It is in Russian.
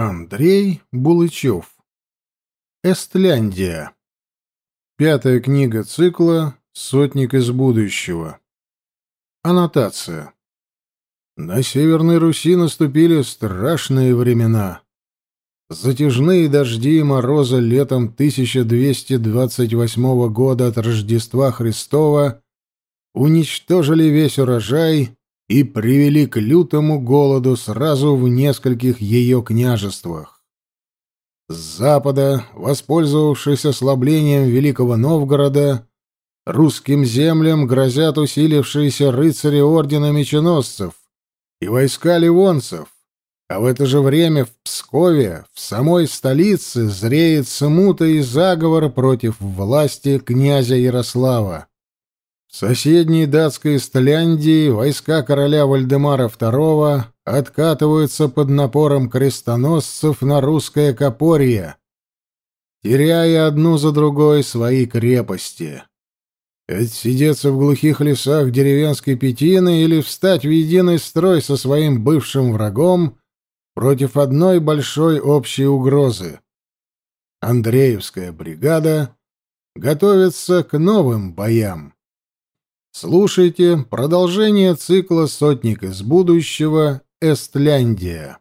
Андрей Булычев. Эстляндия. Пятая книга цикла «Сотник из будущего». Аннотация. На Северной Руси наступили страшные времена. Затяжные дожди и морозы летом 1228 года от Рождества Христова уничтожили весь урожай и привели к лютому голоду сразу в нескольких ее княжествах. С запада, воспользовавшись ослаблением Великого Новгорода, русским землям грозят усилившиеся рыцари Ордена Меченосцев и войска ливонцев, а в это же время в Пскове, в самой столице, зреет смута и заговор против власти князя Ярослава. В соседней датской Стляндии войска короля Вальдемара II откатываются под напором крестоносцев на русское Копорье, теряя одну за другой свои крепости. Ведь сидеться в глухих лесах деревенской Петины или встать в единый строй со своим бывшим врагом против одной большой общей угрозы. Андреевская бригада готовится к новым боям. Слушайте продолжение цикла «Сотник из будущего. Эстляндия».